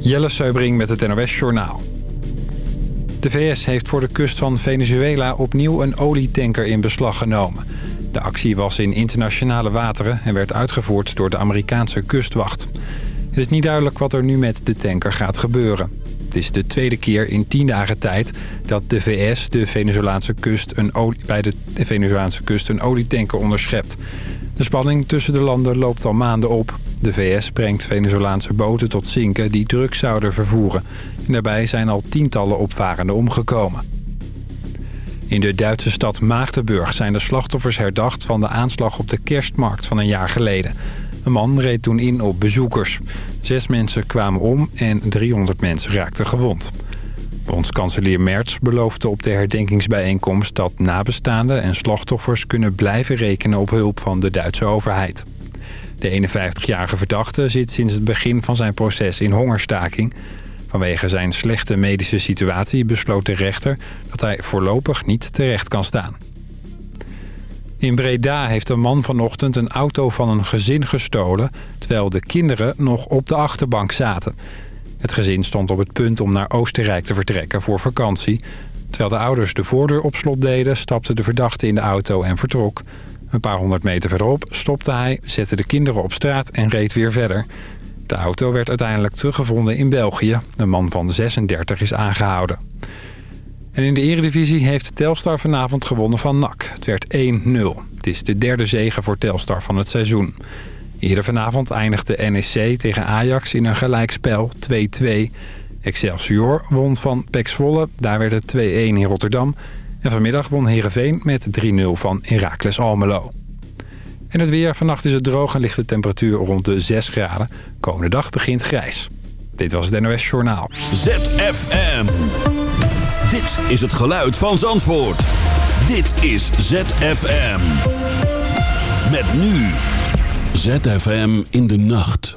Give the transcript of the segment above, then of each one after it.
Jelle Seubring met het NOS Journaal. De VS heeft voor de kust van Venezuela opnieuw een olietanker in beslag genomen. De actie was in internationale wateren en werd uitgevoerd door de Amerikaanse kustwacht. Het is niet duidelijk wat er nu met de tanker gaat gebeuren. Het is de tweede keer in tien dagen tijd dat de VS de Venezolaanse kust een olie, bij de Venezolaanse kust een olietanker onderschept. De spanning tussen de landen loopt al maanden op. De VS brengt Venezolaanse boten tot zinken die drugs zouden vervoeren. En daarbij zijn al tientallen opvarenden omgekomen. In de Duitse stad Maagdenburg zijn de slachtoffers herdacht van de aanslag op de kerstmarkt van een jaar geleden. Een man reed toen in op bezoekers. Zes mensen kwamen om en 300 mensen raakten gewond. Bondskanselier Merz beloofde op de herdenkingsbijeenkomst... dat nabestaanden en slachtoffers kunnen blijven rekenen op hulp van de Duitse overheid. De 51-jarige verdachte zit sinds het begin van zijn proces in hongerstaking. Vanwege zijn slechte medische situatie besloot de rechter dat hij voorlopig niet terecht kan staan. In Breda heeft een man vanochtend een auto van een gezin gestolen... terwijl de kinderen nog op de achterbank zaten. Het gezin stond op het punt om naar Oostenrijk te vertrekken voor vakantie. Terwijl de ouders de voordeur op slot deden, stapte de verdachte in de auto en vertrok. Een paar honderd meter verderop stopte hij, zette de kinderen op straat en reed weer verder. De auto werd uiteindelijk teruggevonden in België. Een man van 36 is aangehouden. En in de eredivisie heeft Telstar vanavond gewonnen van NAC. Het werd 1-0. Het is de derde zege voor Telstar van het seizoen. Eerder vanavond eindigde NEC tegen Ajax in een gelijkspel 2-2. Excelsior won van Pek Zwolle, daar werd het 2-1 in Rotterdam. En vanmiddag won Heerenveen met 3-0 van Heracles Almelo. En het weer. Vannacht is het droog en ligt de temperatuur rond de 6 graden. Komende dag begint grijs. Dit was het NOS Journaal. ZFM. Dit is het geluid van Zandvoort. Dit is ZFM. Met nu. ZFM in de nacht.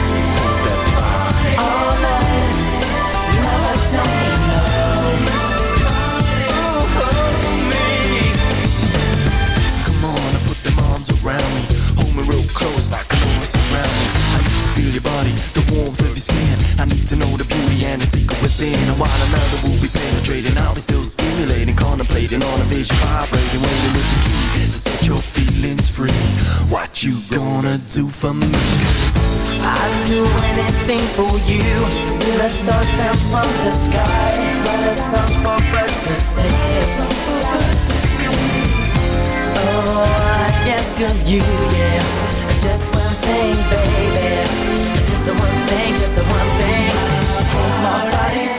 your body, the warmth of your skin. I need to know the beauty and the secret within. And while another will be penetrating I'll be still stimulating, contemplating on a vision Vibrating, waiting with the key To set your feelings free. What you gonna do for me? Cause I'd do anything for you. Still a star down from the sky But a song for birds to sing. Oh, I ask of you, yeah. Just one thing, baby Just one thing, just one thing. Hold my body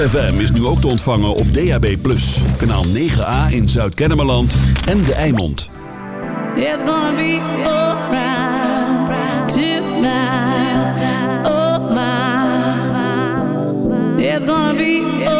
ZFM is nu ook te ontvangen op DAB+. Kanaal 9A in Zuid-Kennemerland en De Eimond. It's gonna be alright tonight, oh my. It's gonna be alright.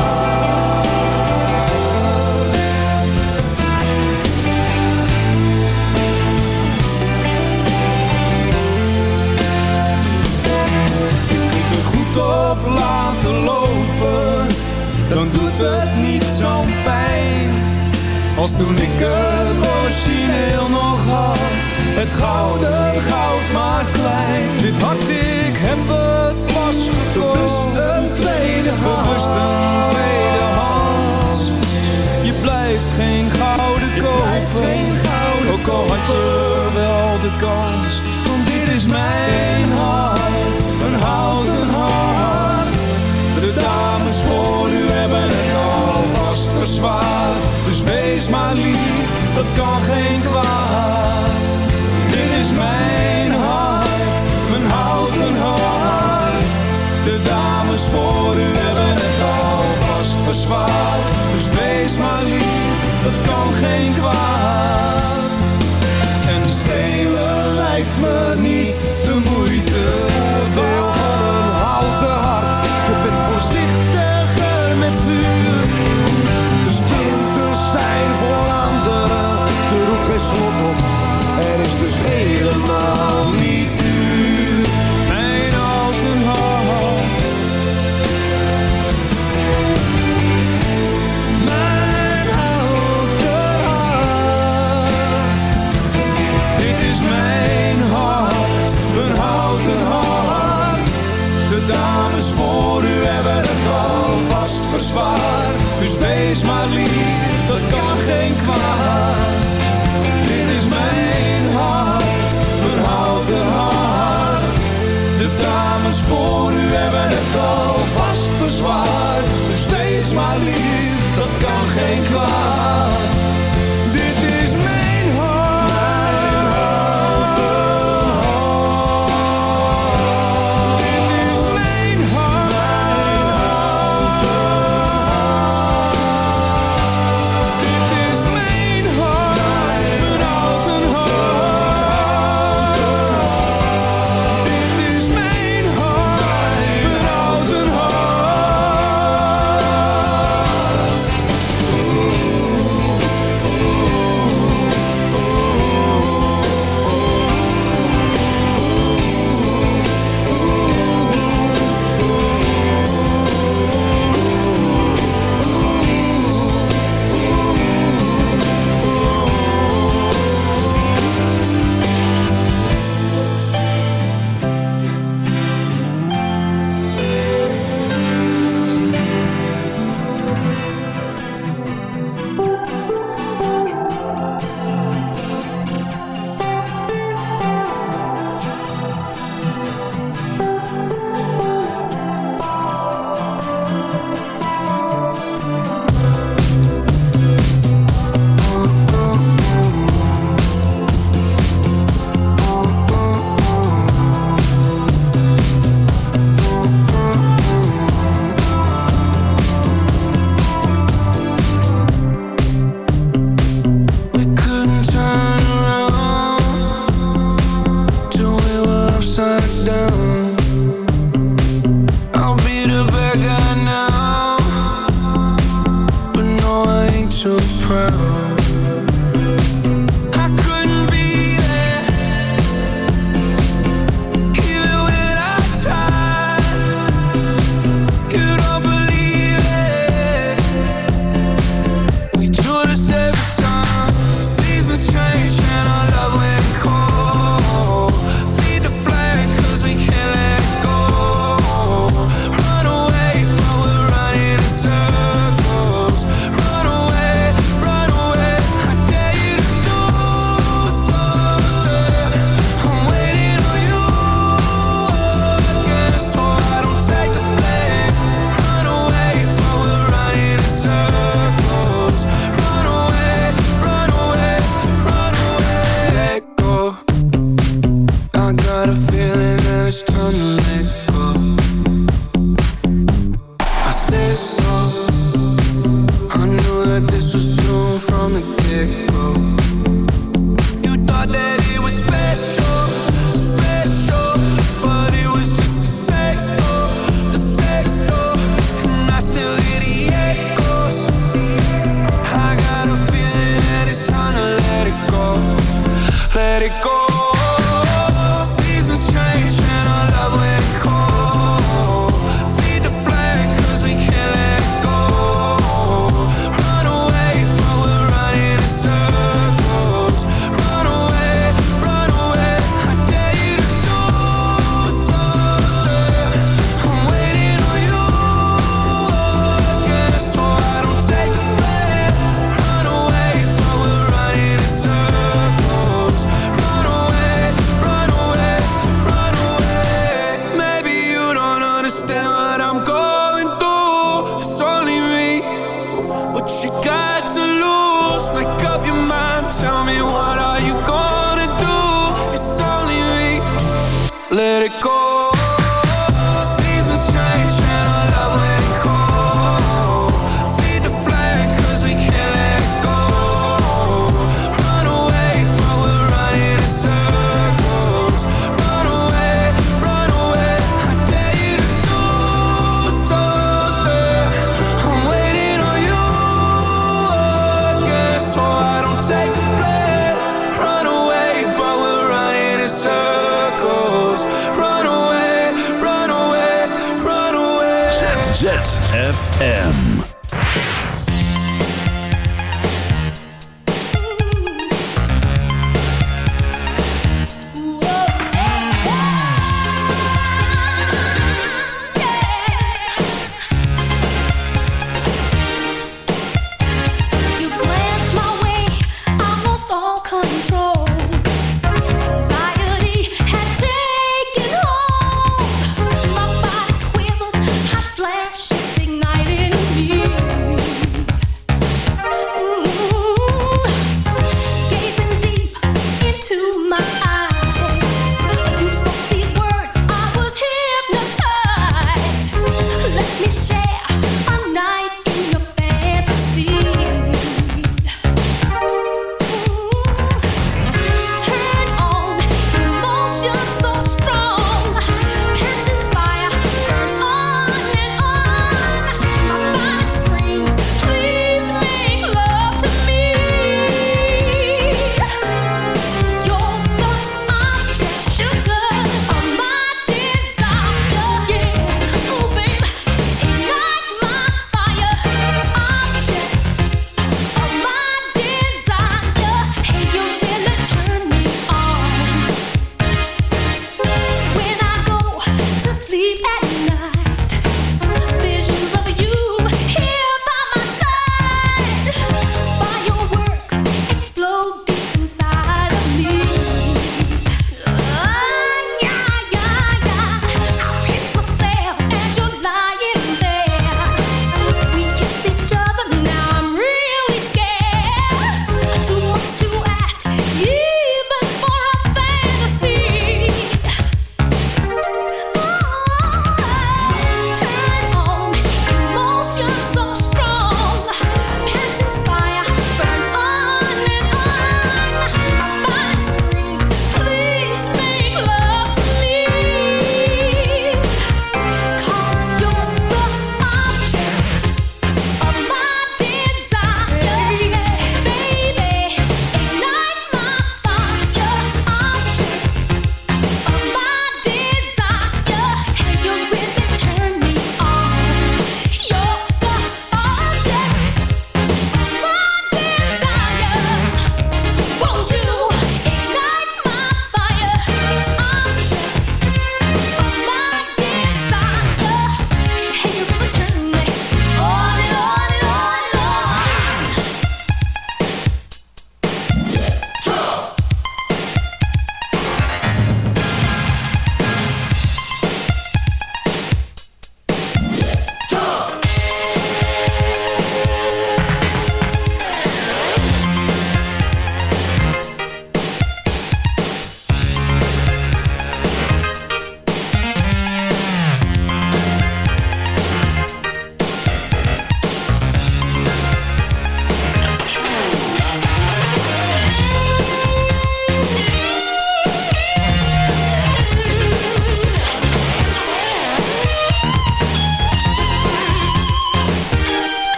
so proud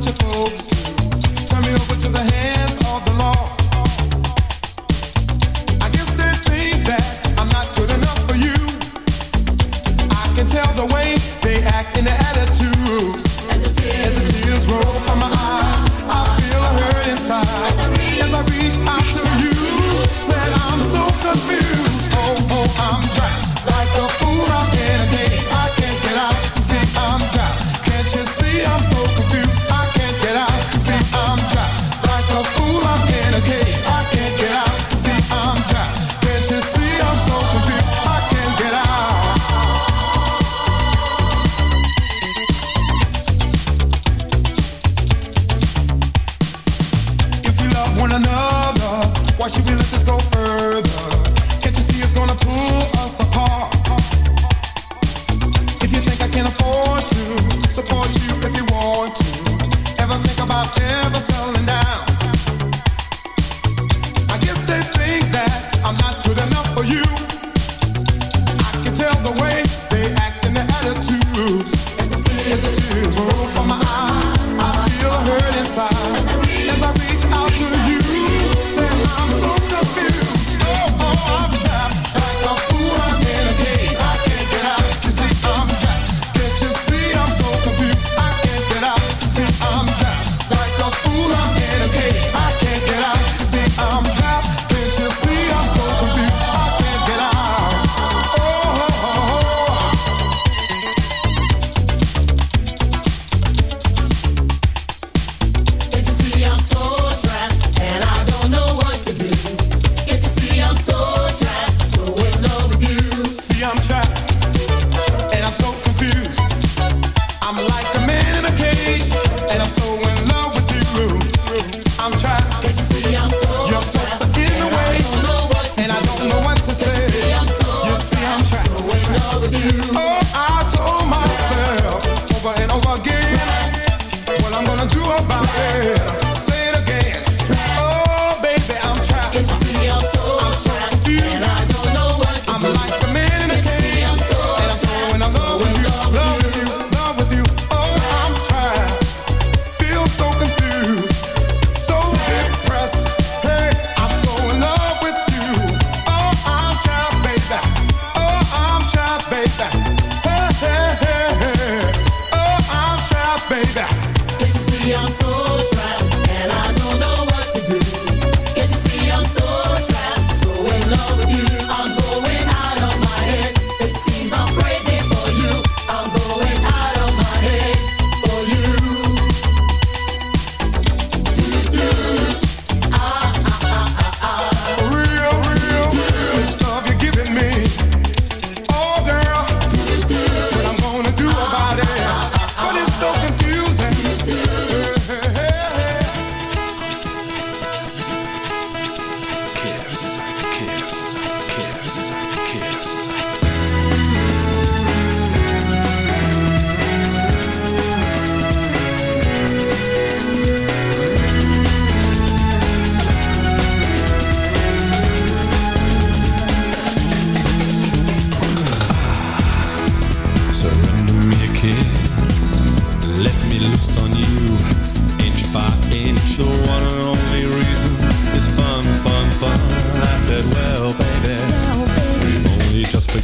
Want folks to turn me over to the hands of the law.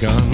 gone.